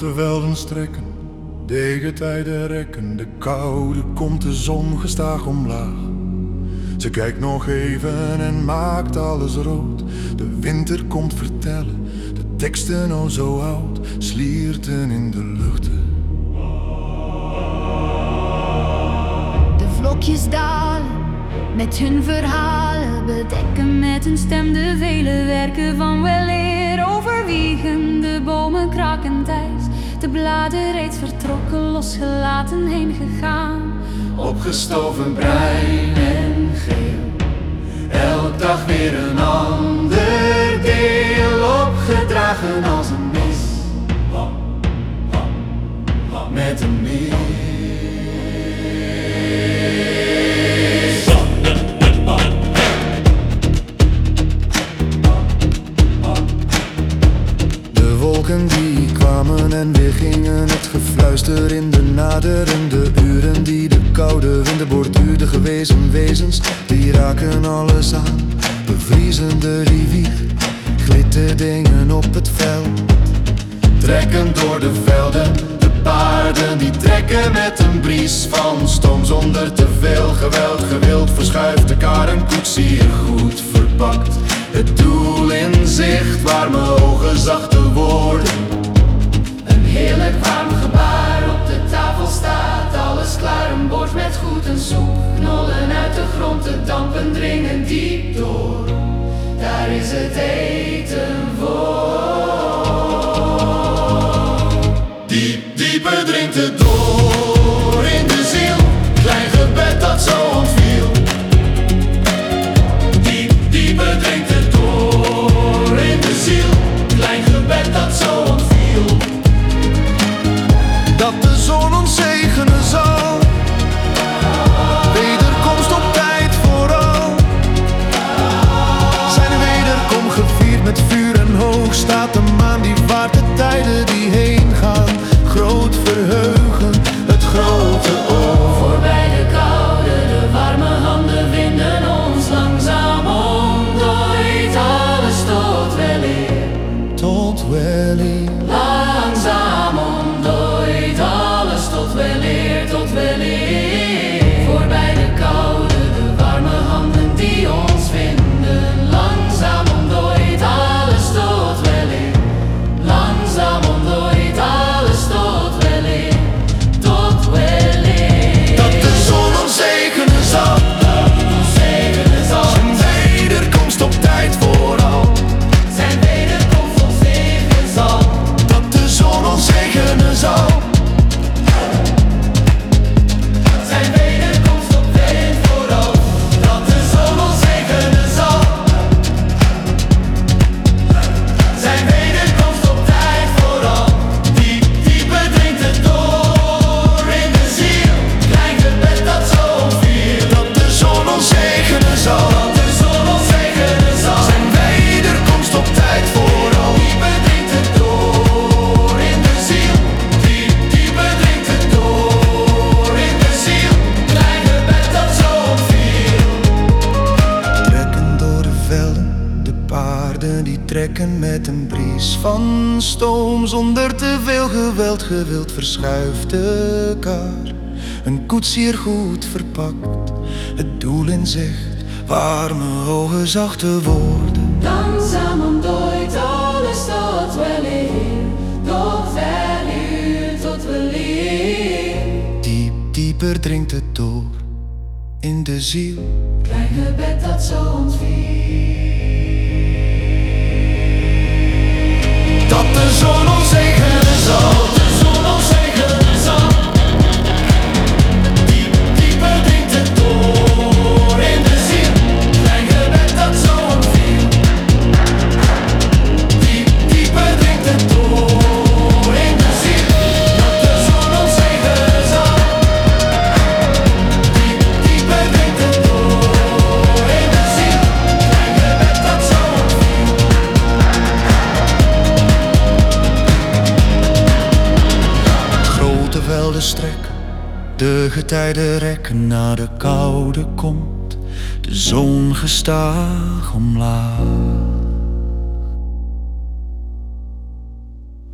Grote velden strekken, degetijden rekken. De koude komt de zon gestaag omlaag. Ze kijkt nog even en maakt alles rood. De winter komt vertellen, de teksten al zo oud, slierten in de luchten. De vlokjes dalen met hun verhalen, bedekken met hun stem de vele werken van weleer. Overwiegen de bomen krakentijds, de bladen reeds vertrokken, losgelaten heen gegaan. Opgestoven bruin en geel. Elk dag weer een ander deel. Opgedragen als een mis. Het gefluister in de naderende uren die de koude winden borduurde gewezen wezens, die raken alles aan. Bevriezende rivier, glitterdingen op het veld. Trekken door de velden, de paarden die trekken met een bries van stoom zonder te veel geweld. Gewild verschuift de kar een koetsier goed verpakt. Het doel in zicht, warme ogen, zachte woorden. Waart de tijden die heen trekken met een bries van stoom zonder te veel geweld. Gewild verschuift de kar, een koetsier goed verpakt, het doel in zicht, warme ogen, zachte woorden. Langzaam ontdooit alles tot weleer, tot weleer, tot weleer. Diep, dieper dringt het door in de ziel. Klein gebed dat zo ontviel. De getijden rekken, na de koude komt de zon gestaag omlaag.